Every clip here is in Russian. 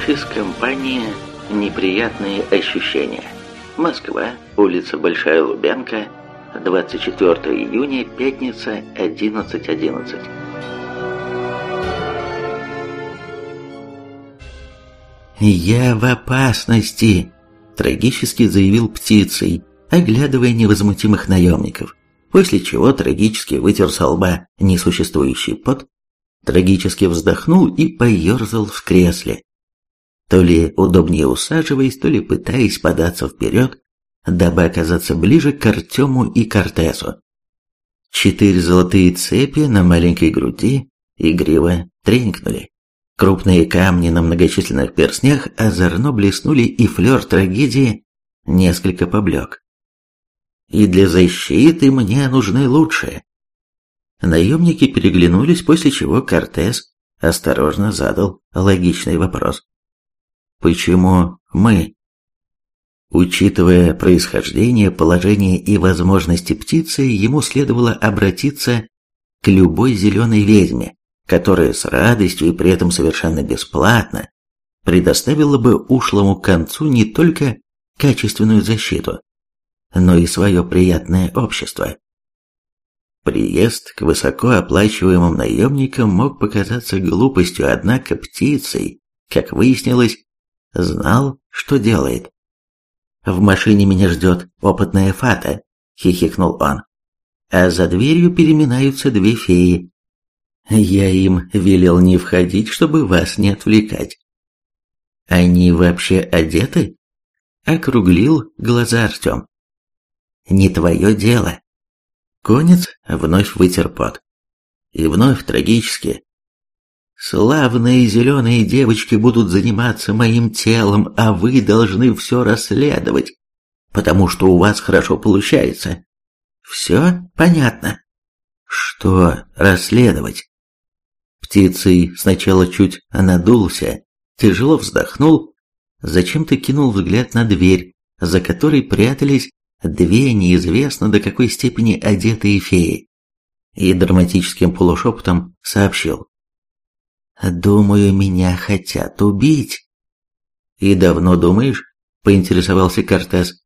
Офис компании «Неприятные ощущения». Москва, улица Большая Лубянка, 24 июня, пятница, 11.11. .11. «Я в опасности!» – трагически заявил птицей, оглядывая невозмутимых наемников, после чего трагически вытер со лба несуществующий пот, трагически вздохнул и поерзал в кресле, то ли удобнее усаживаясь, то ли пытаясь податься вперед, дабы оказаться ближе к Артему и Кортесу. Четыре золотые цепи на маленькой груди игриво тренькнули. Крупные камни на многочисленных перстнях озорно блеснули, и флер трагедии несколько поблек. И для защиты мне нужны лучшие. Наемники переглянулись, после чего Кортес осторожно задал логичный вопрос. Почему мы? Учитывая происхождение, положение и возможности птицы, ему следовало обратиться к любой зеленой ведьме, которая с радостью и при этом совершенно бесплатно предоставила бы ушлому концу не только качественную защиту, но и свое приятное общество. Приезд к высокооплачиваемым наемникам мог показаться глупостью, однако птицей, как выяснилось, знал, что делает. «В машине меня ждет опытная фата», — хихикнул он. «А за дверью переминаются две феи. Я им велел не входить, чтобы вас не отвлекать». «Они вообще одеты?» — округлил глаза Артем. «Не твое дело». Конец вновь вытер пот. И вновь трагически Славные зеленые девочки будут заниматься моим телом, а вы должны все расследовать, потому что у вас хорошо получается. Все понятно? Что расследовать? Птицей сначала чуть надулся, тяжело вздохнул, зачем-то кинул взгляд на дверь, за которой прятались две неизвестно до какой степени одетые феи, и драматическим полушепотом сообщил. «Думаю, меня хотят убить». «И давно думаешь?» – поинтересовался Кортес.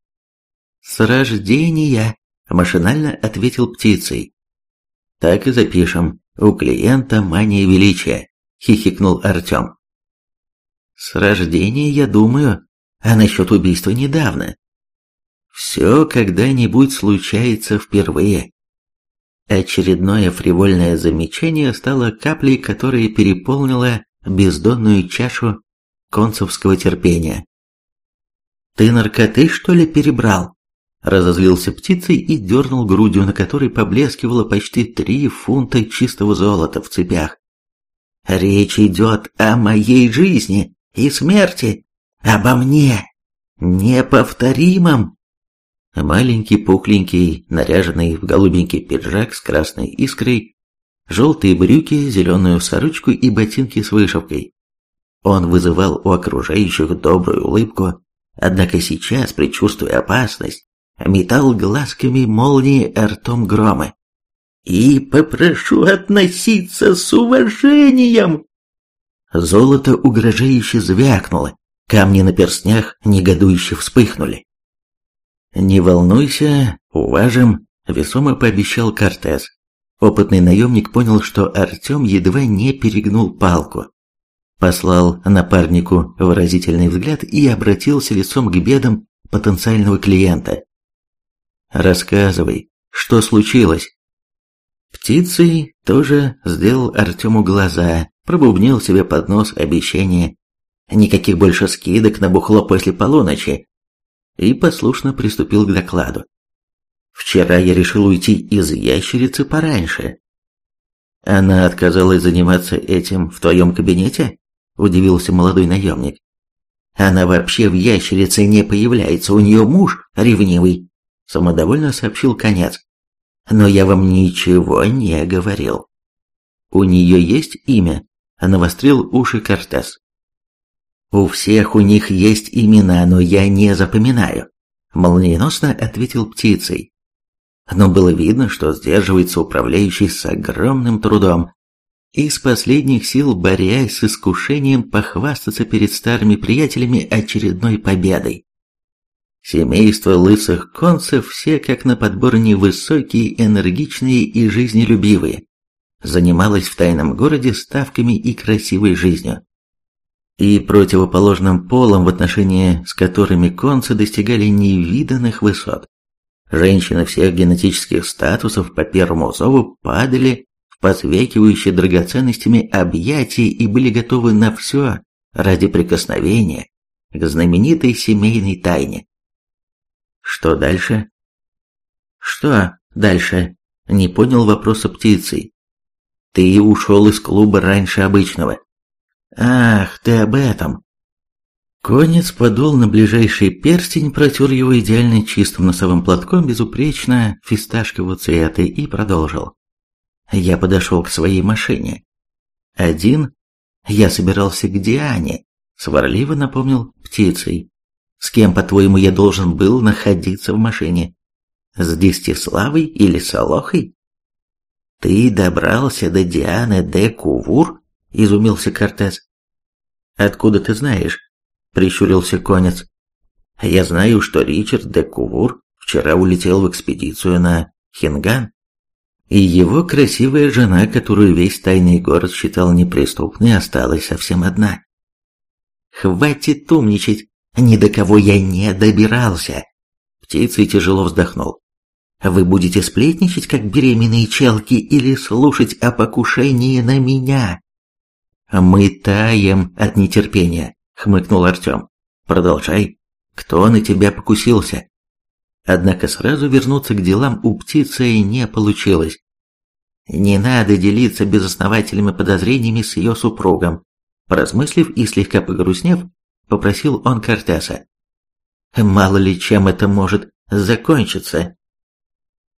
«С рождения», – машинально ответил птицей. «Так и запишем. У клиента мания величия», – хихикнул Артем. «С рождения я думаю, а насчет убийства недавно. Все когда-нибудь случается впервые. Очередное фривольное замечание стало каплей, которая переполнила бездонную чашу концевского терпения. «Ты наркоты, что ли, перебрал?» Разозлился птицей и дернул грудью, на которой поблескивало почти три фунта чистого золота в цепях. «Речь идет о моей жизни и смерти, обо мне, неповторимом!» Маленький, пухленький, наряженный в голубенький пиджак с красной искрой, желтые брюки, зеленую сорочку и ботинки с вышивкой. Он вызывал у окружающих добрую улыбку, однако сейчас, предчувствуя опасность, метал глазками молнии ртом громы. «И попрошу относиться с уважением!» Золото угрожающе звякнуло, камни на перстнях негодующе вспыхнули. «Не волнуйся, уважим», — весомо пообещал Кортес. Опытный наемник понял, что Артем едва не перегнул палку. Послал напарнику выразительный взгляд и обратился лицом к бедам потенциального клиента. «Рассказывай, что случилось?» Птицей тоже сделал Артему глаза, пробубнил себе под нос обещание. Никаких больше скидок на бухло после полуночи, и послушно приступил к докладу. «Вчера я решил уйти из ящерицы пораньше». «Она отказалась заниматься этим в твоем кабинете?» – удивился молодой наемник. «Она вообще в ящерице не появляется, у нее муж ревнивый», – самодовольно сообщил конец. «Но я вам ничего не говорил». «У нее есть имя?» – навострил уши Кортес. «У всех у них есть имена, но я не запоминаю», — молниеносно ответил птицей. Но было видно, что сдерживается управляющий с огромным трудом. из последних сил борясь с искушением похвастаться перед старыми приятелями очередной победой. Семейство лысых концев все как на подбор невысокие, энергичные и жизнелюбивые. Занималось в тайном городе ставками и красивой жизнью. И противоположным полом, в отношении с которыми концы достигали невиданных высот. Женщины всех генетических статусов по первому зову падали в посвекивающие драгоценностями объятия и были готовы на все ради прикосновения к знаменитой семейной тайне. Что дальше? Что дальше? Не понял вопроса птицы. Ты ушел из клуба раньше обычного. Ах, ты об этом. Конец подул на ближайший перстень, протер его идеально чистым носовым платком безупречно фисташкового цвета и продолжил. Я подошел к своей машине. Один я собирался к Диане, сварливо напомнил птицей. С кем, по-твоему, я должен был находиться в машине? С Дистиславой или Солохой? Ты добрался до Дианы де Кувур? Изумился Кортес. Откуда ты знаешь? Прищурился конец. Я знаю, что Ричард де Кувур вчера улетел в экспедицию на Хинган. И его красивая жена, которую весь тайный город считал неприступной, осталась совсем одна. «Хватит умничать!» Ни до кого я не добирался. Птицей тяжело вздохнул. Вы будете сплетничать, как беременные челки, или слушать о покушении на меня? Мы таем от нетерпения, хмыкнул Артем. Продолжай. Кто на тебя покусился? Однако сразу вернуться к делам у птицы не получилось. Не надо делиться безосновательными подозрениями с ее супругом. Поразмыслив и слегка погрустнев, — попросил он Кортеса. «Мало ли чем это может закончиться.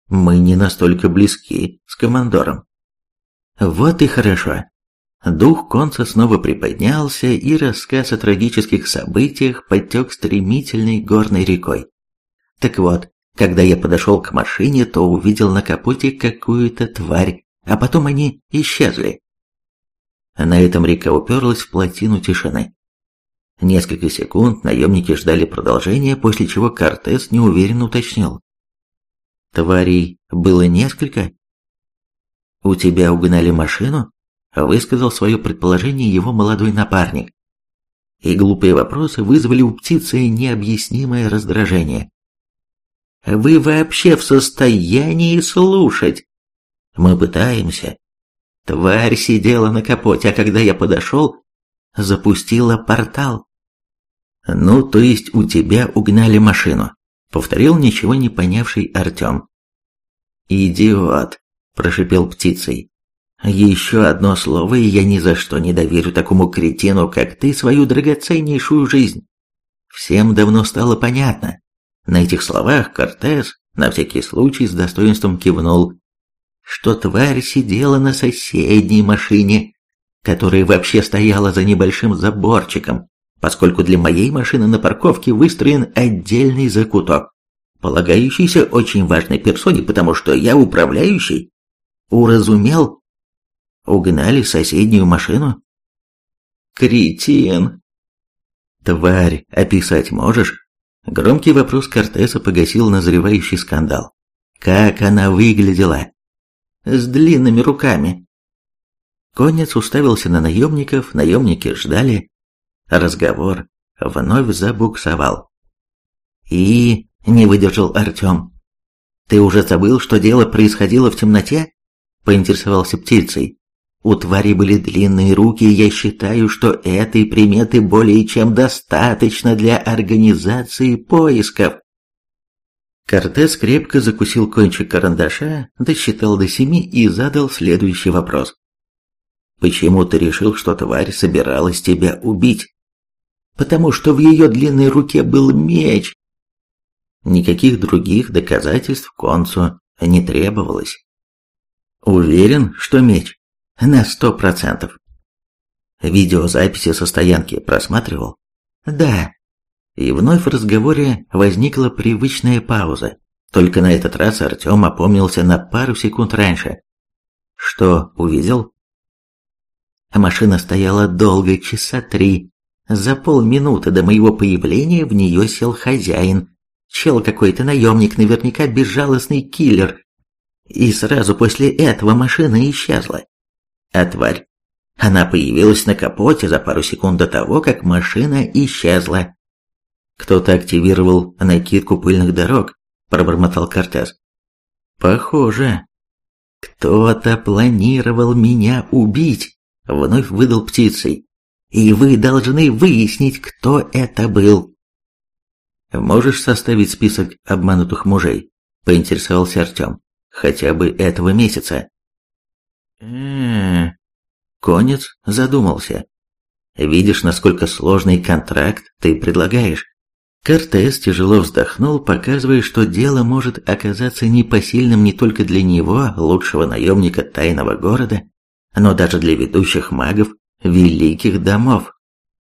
Мы не настолько близки с командором». Вот и хорошо. Дух конца снова приподнялся, и рассказ о трагических событиях потек стремительной горной рекой. Так вот, когда я подошел к машине, то увидел на капоте какую-то тварь, а потом они исчезли. На этом река уперлась в плотину тишины. Несколько секунд наемники ждали продолжения, после чего Кортес неуверенно уточнил. «Тварей было несколько?» «У тебя угнали машину?» Высказал свое предположение его молодой напарник. И глупые вопросы вызвали у птицы необъяснимое раздражение. «Вы вообще в состоянии слушать?» «Мы пытаемся». Тварь сидела на капоте, а когда я подошел, запустила портал. «Ну, то есть у тебя угнали машину», — повторил ничего не понявший Артем. «Идиот», — прошипел птицей. «Еще одно слово, и я ни за что не доверю такому кретину, как ты, свою драгоценнейшую жизнь». Всем давно стало понятно. На этих словах Кортес на всякий случай с достоинством кивнул, что тварь сидела на соседней машине, которая вообще стояла за небольшим заборчиком, поскольку для моей машины на парковке выстроен отдельный закуток, полагающийся очень важной персоне, потому что я управляющий. Уразумел? Угнали соседнюю машину? Кретин. Тварь, описать можешь? Громкий вопрос Кортеса погасил назревающий скандал. Как она выглядела? С длинными руками. Конец уставился на наемников, наемники ждали, Разговор вновь забуксовал. И не выдержал Артем. «Ты уже забыл, что дело происходило в темноте?» Поинтересовался птицей. «У твари были длинные руки, и я считаю, что этой приметы более чем достаточно для организации поисков». Кортес крепко закусил кончик карандаша, досчитал до семи и задал следующий вопрос. «Почему ты решил, что тварь собиралась тебя убить?» потому что в ее длинной руке был меч. Никаких других доказательств концу не требовалось. Уверен, что меч. На сто процентов. Видеозаписи со стоянки просматривал? Да. И вновь в разговоре возникла привычная пауза. Только на этот раз Артем опомнился на пару секунд раньше. Что увидел? Машина стояла долго, часа три. За полминуты до моего появления в нее сел хозяин. Чел какой-то наемник, наверняка безжалостный киллер. И сразу после этого машина исчезла. А тварь? Она появилась на капоте за пару секунд до того, как машина исчезла. Кто-то активировал накидку пыльных дорог, пробормотал Кортес. Похоже. Кто-то планировал меня убить, вновь выдал птицей. И вы должны выяснить, кто это был. Можешь составить список обманутых мужей? Поинтересовался Артем. Хотя бы этого месяца. М-м. Конец задумался. Видишь, насколько сложный контракт ты предлагаешь. Кортес тяжело вздохнул, показывая, что дело может оказаться непосильным не только для него, лучшего наемника тайного города, но даже для ведущих магов великих домов.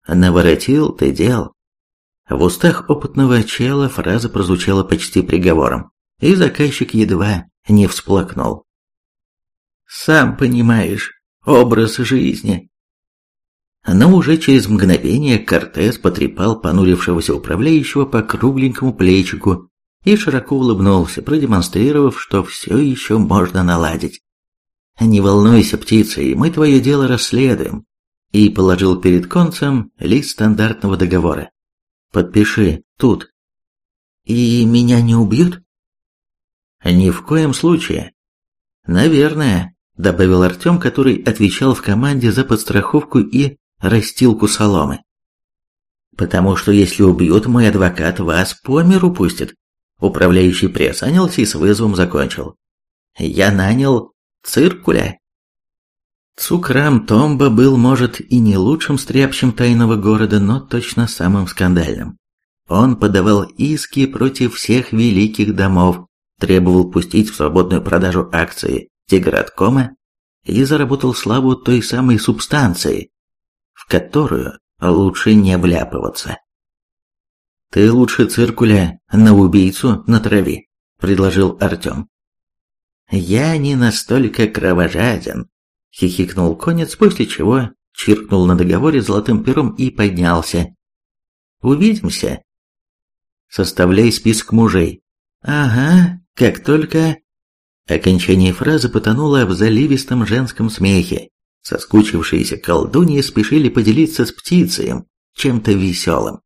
Наворотил ты дел. В устах опытного чела фраза прозвучала почти приговором, и заказчик едва не всплакнул. «Сам понимаешь, образ жизни, но уже через мгновение Кортес потрепал понурившегося управляющего по кругленькому плечику и широко улыбнулся, продемонстрировав, что все еще можно наладить. «Не волнуйся, птица, и мы твое дело расследуем», и положил перед концем лист стандартного договора. «Подпиши, тут». «И меня не убьют?» «Ни в коем случае». «Наверное», — добавил Артем, который отвечал в команде за подстраховку и растилку соломы. Потому что если убьют, мой адвокат вас по миру пустит. Управляющий приосанился и с вызовом закончил. Я нанял циркуля. Цукрам Томба был, может, и не лучшим стряпчем тайного города, но точно самым скандальным. Он подавал иски против всех великих домов, требовал пустить в свободную продажу акции Тиграткома и заработал славу той самой субстанции, в которую лучше не вляпываться. «Ты лучше циркуля на убийцу на траве», — предложил Артем. «Я не настолько кровожаден», — хихикнул конец, после чего чиркнул на договоре золотым пером и поднялся. «Увидимся». «Составляй список мужей». «Ага, как только...» Окончание фразы потонуло в заливистом женском смехе, Соскучившиеся колдуньи спешили поделиться с птицей чем-то веселым.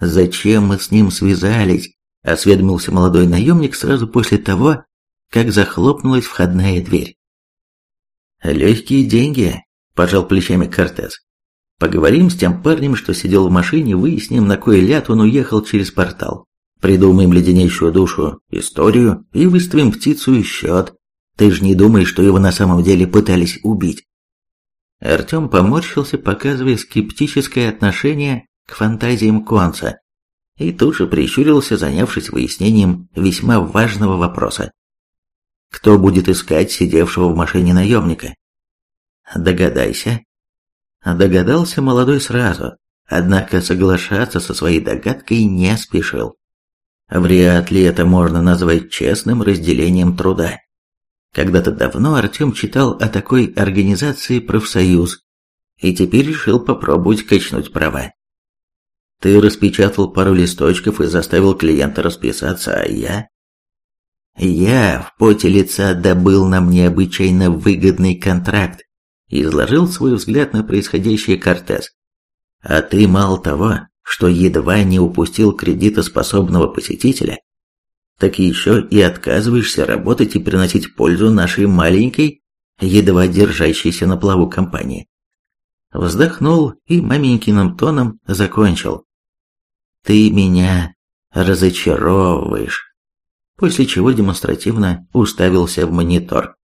«Зачем мы с ним связались?» – осведомился молодой наемник сразу после того, как захлопнулась входная дверь. «Легкие деньги», – пожал плечами Кортес. «Поговорим с тем парнем, что сидел в машине, выясним, на кой ляд он уехал через портал. Придумаем леденящую душу историю и выставим птицу и счет. Ты же не думаешь, что его на самом деле пытались убить?» Артем поморщился, показывая скептическое отношение к фантазиям Конца, и тут же прищурился, занявшись выяснением весьма важного вопроса. «Кто будет искать сидевшего в машине наемника?» «Догадайся». Догадался молодой сразу, однако соглашаться со своей догадкой не спешил. Вряд ли это можно назвать честным разделением труда. Когда-то давно Артем читал о такой организации «Профсоюз» и теперь решил попробовать качнуть права. Ты распечатал пару листочков и заставил клиента расписаться, а я... Я в поте лица добыл нам необычайно выгодный контракт и изложил свой взгляд на происходящее Кортес. А ты мало того, что едва не упустил кредитоспособного посетителя, так еще и отказываешься работать и приносить пользу нашей маленькой, едва держащейся на плаву компании. Вздохнул и маменькиным тоном закончил. «Ты меня разочаровываешь», после чего демонстративно уставился в монитор.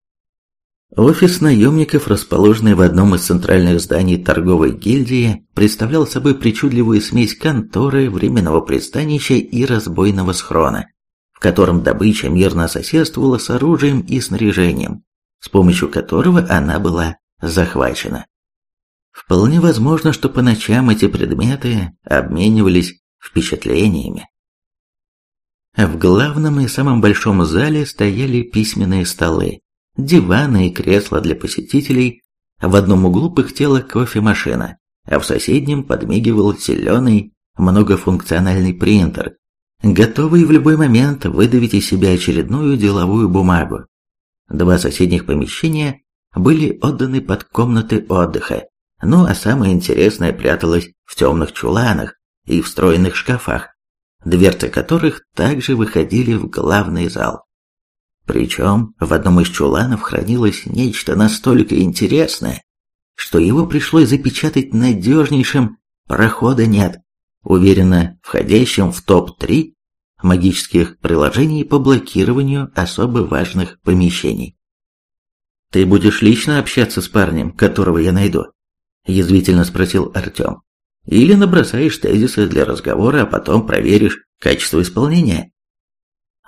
Офис наемников, расположенный в одном из центральных зданий торговой гильдии, представлял собой причудливую смесь конторы, временного пристанища и разбойного схрона котором добыча мирно соседствовала с оружием и снаряжением, с помощью которого она была захвачена. Вполне возможно, что по ночам эти предметы обменивались впечатлениями. В главном и самом большом зале стояли письменные столы, диваны и кресла для посетителей, В одном углу пыхтела кофемашина, а в соседнем подмигивал зеленый многофункциональный принтер, готовый в любой момент выдавить из себя очередную деловую бумагу. Два соседних помещения были отданы под комнаты отдыха, ну а самое интересное пряталось в темных чуланах и встроенных шкафах, дверцы которых также выходили в главный зал. Причем в одном из чуланов хранилось нечто настолько интересное, что его пришлось запечатать надежнейшим «прохода нет», уверенно входящим в топ-3 магических приложений по блокированию особо важных помещений. «Ты будешь лично общаться с парнем, которого я найду?» – язвительно спросил Артем. «Или набросаешь тезисы для разговора, а потом проверишь качество исполнения?»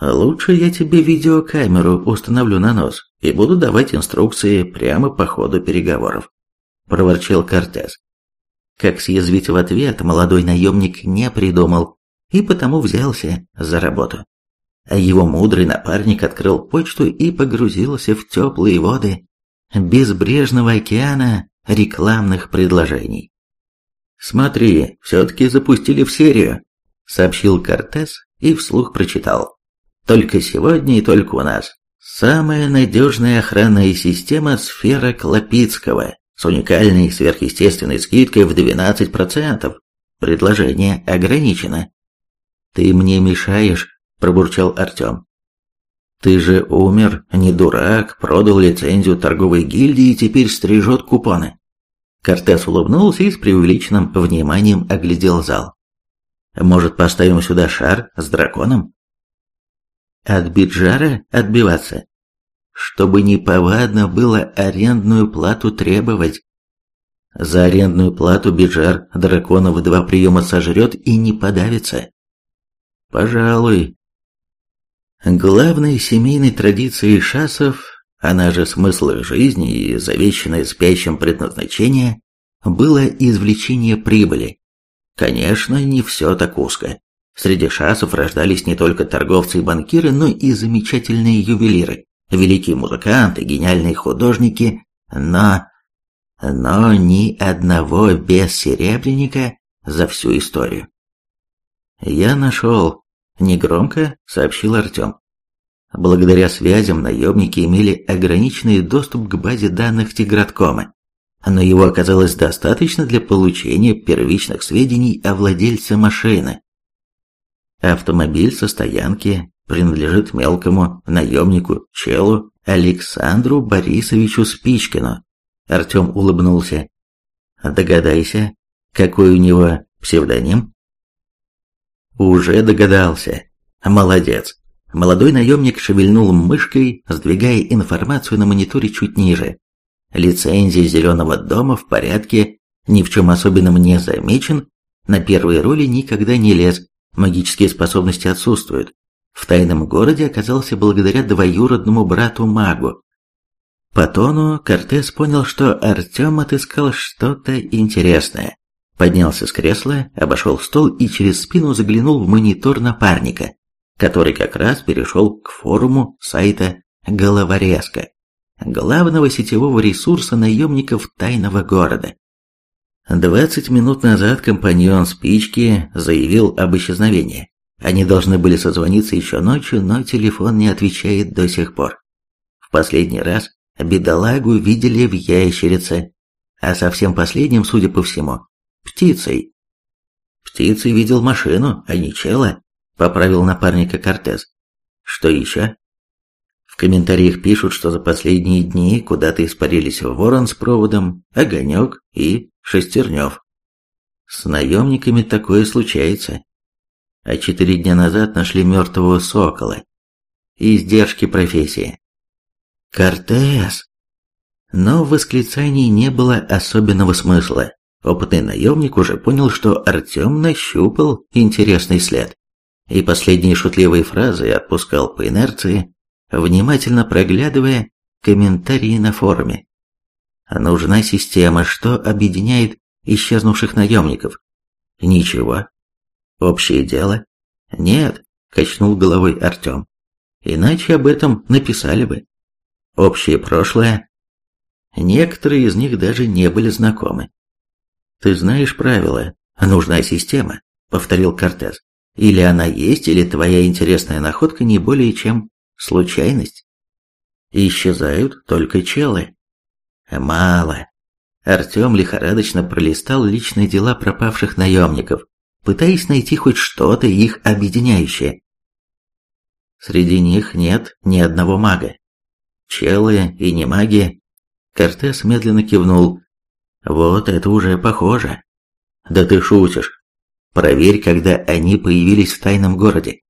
«Лучше я тебе видеокамеру установлю на нос и буду давать инструкции прямо по ходу переговоров», – проворчал Кортес. Как съязвить в ответ, молодой наемник не придумал и потому взялся за работу. А его мудрый напарник открыл почту и погрузился в теплые воды безбрежного океана рекламных предложений. «Смотри, все-таки запустили в серию», — сообщил Кортес и вслух прочитал. «Только сегодня и только у нас. Самая надежная охранная система сфера Клопицкого с уникальной сверхъестественной скидкой в 12%. Предложение ограничено». «Ты мне мешаешь», – пробурчал Артем. «Ты же умер, не дурак, продал лицензию торговой гильдии и теперь стрижет купоны». Кортес улыбнулся и с преувеличенным вниманием оглядел зал. «Может, поставим сюда шар с драконом?» «От Биджара отбиваться?» «Чтобы неповадно было арендную плату требовать». За арендную плату Биджар дракона в два приема сожрет и не подавится. Пожалуй. Главной семейной традицией шасов, она же смысл их жизни и завещанное спящим предназначение, было извлечение прибыли. Конечно, не все так узко. Среди шасов рождались не только торговцы и банкиры, но и замечательные ювелиры, великие музыканты, гениальные художники, но... Но ни одного без серебряника за всю историю. Я нашел Негромко сообщил Артем. Благодаря связям наемники имели ограниченный доступ к базе данных Тиграткома, но его оказалось достаточно для получения первичных сведений о владельце машины. Автомобиль со стоянки принадлежит мелкому наемнику Челу Александру Борисовичу Спичкину. Артем улыбнулся. Догадайся, какой у него псевдоним? Уже догадался. Молодец. Молодой наемник шевельнул мышкой, сдвигая информацию на мониторе чуть ниже. Лицензия Зеленого дома в порядке, ни в чем особенном не замечен, на первые роли никогда не лез, магические способности отсутствуют. В тайном городе оказался благодаря двоюродному брату-магу. По тону Кортес понял, что Артем отыскал что-то интересное. Поднялся с кресла, обошел стол и через спину заглянул в монитор напарника, который как раз перешел к форуму сайта «Головорезка», главного сетевого ресурса наемников тайного города. Двадцать минут назад компаньон Спички заявил об исчезновении. Они должны были созвониться еще ночью, но телефон не отвечает до сих пор. В последний раз бедолагу видели в ящерице, а совсем последним, судя по всему, птицей. Птицей видел машину, а не чела, поправил напарника Кортес. Что еще? В комментариях пишут, что за последние дни куда-то испарились Ворон с проводом, Огонек и Шестернев. С наемниками такое случается. А четыре дня назад нашли мертвого сокола. Издержки профессии. Кортес! Но в восклицании не было особенного смысла. Опытный наемник уже понял, что Артем нащупал интересный след. И последние шутливые фразы отпускал по инерции, внимательно проглядывая комментарии на форуме. Нужна система, что объединяет исчезнувших наемников. Ничего. Общее дело? Нет, качнул головой Артем. Иначе об этом написали бы. Общее прошлое? Некоторые из них даже не были знакомы. «Ты знаешь правила. Нужна система», — повторил Кортес. «Или она есть, или твоя интересная находка не более чем случайность. Исчезают только челы». «Мало». Артем лихорадочно пролистал личные дела пропавших наемников, пытаясь найти хоть что-то их объединяющее. Среди них нет ни одного мага. Челы и не маги. Кортес медленно кивнул. Вот это уже похоже. Да ты шутишь. Проверь, когда они появились в тайном городе.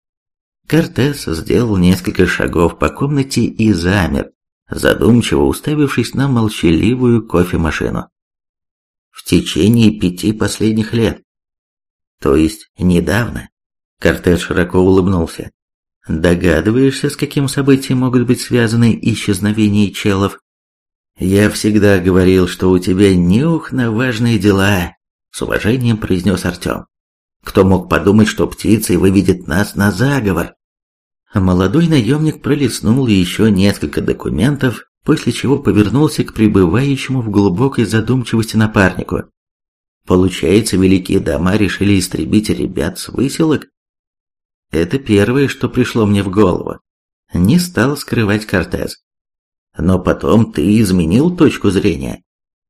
Кортес сделал несколько шагов по комнате и замер, задумчиво уставившись на молчаливую кофемашину. В течение пяти последних лет. То есть недавно. Кортес широко улыбнулся. Догадываешься, с каким событием могут быть связаны исчезновения челов? Я всегда говорил, что у тебя нюх на важные дела, с уважением произнес Артем. Кто мог подумать, что птицей выведет нас на заговор? Молодой наемник пролистнул еще несколько документов, после чего повернулся к пребывающему в глубокой задумчивости напарнику. Получается, великие дома решили истребить ребят с выселок? Это первое, что пришло мне в голову. Не стал скрывать Кортес. Но потом ты изменил точку зрения.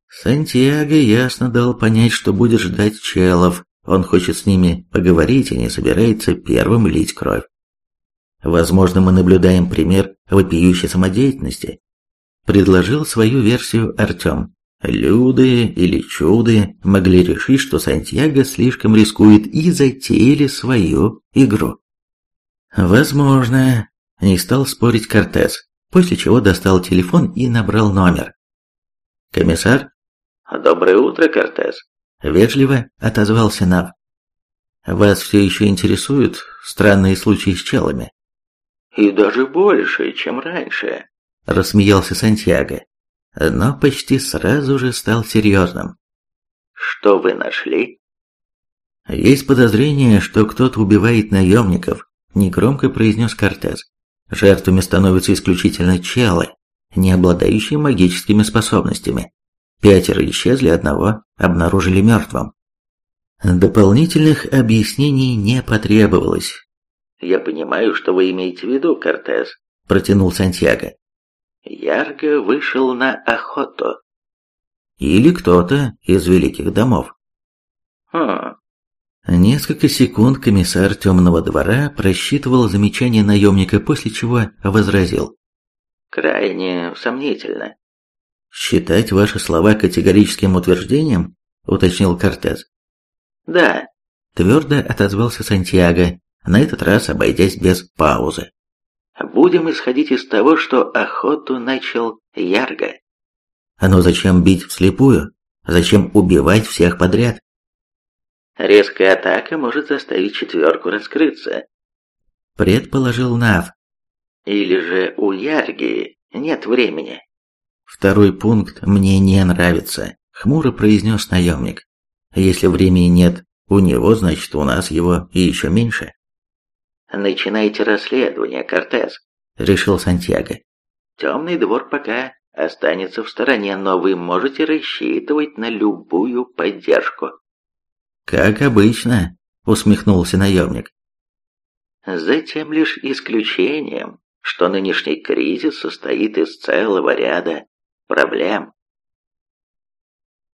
Сантьяго ясно дал понять, что будет ждать челов. Он хочет с ними поговорить и не собирается первым лить кровь. Возможно, мы наблюдаем пример вопиющей самодеятельности. Предложил свою версию Артем. Люды или чуды могли решить, что Сантьяго слишком рискует и затеяли свою игру. Возможно, не стал спорить Кортес, после чего достал телефон и набрал номер. Комиссар? Доброе утро, Кортес. Вежливо отозвался Нав. Вас все еще интересуют странные случаи с челами? И даже больше, чем раньше. Рассмеялся Сантьяго, но почти сразу же стал серьезным. Что вы нашли? Есть подозрение, что кто-то убивает наемников, негромко произнес Кортес. Жертвами становятся исключительно челы, не обладающие магическими способностями. Пятеро исчезли, одного обнаружили мертвым. Дополнительных объяснений не потребовалось. «Я понимаю, что вы имеете в виду, Кортес», — протянул Сантьяго. «Ярго вышел на охоту». «Или кто-то из великих домов». «Хм, Несколько секунд комиссар темного двора просчитывал замечание наемника, после чего возразил. «Крайне сомнительно». «Считать ваши слова категорическим утверждением?» – уточнил Кортес. «Да», – твердо отозвался Сантьяго, на этот раз обойдясь без паузы. «Будем исходить из того, что охоту начал Ярго». «А ну зачем бить вслепую? Зачем убивать всех подряд?» Резкая атака может заставить четверку раскрыться. Предположил Нав. Или же у Ярги нет времени. Второй пункт мне не нравится, хмуро произнес наемник. Если времени нет у него, значит у нас его и еще меньше. Начинайте расследование, Кортес, решил Сантьяго. Темный двор пока останется в стороне, но вы можете рассчитывать на любую поддержку. «Как обычно», — усмехнулся наемник. «За тем лишь исключением, что нынешний кризис состоит из целого ряда проблем.